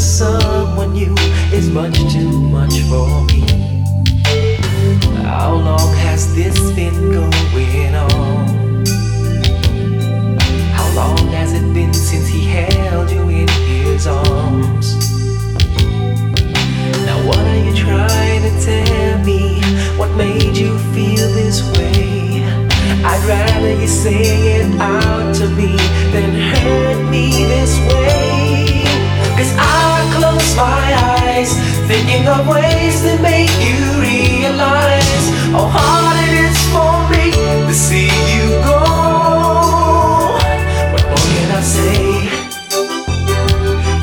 with someone new is much too much for me. How long has this been going on? How long has it been since he held you in his arms? Now, what are you trying to tell me? What made you feel this way? I'd rather you say of ways to make you realize how hard it is for me to see you go. What more can I say?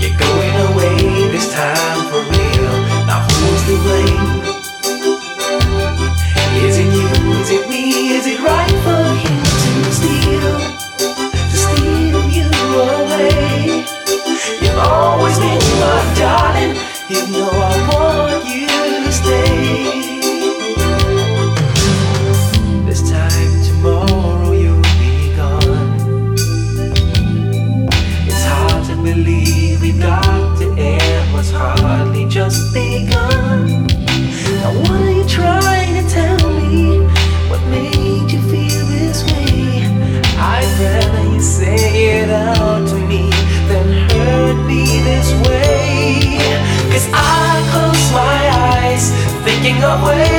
You're going away this time for real. Now who's to blame? Is it you? Is it me? Is it right for him to steal? To steal you away? You've always been my darling. Eyes,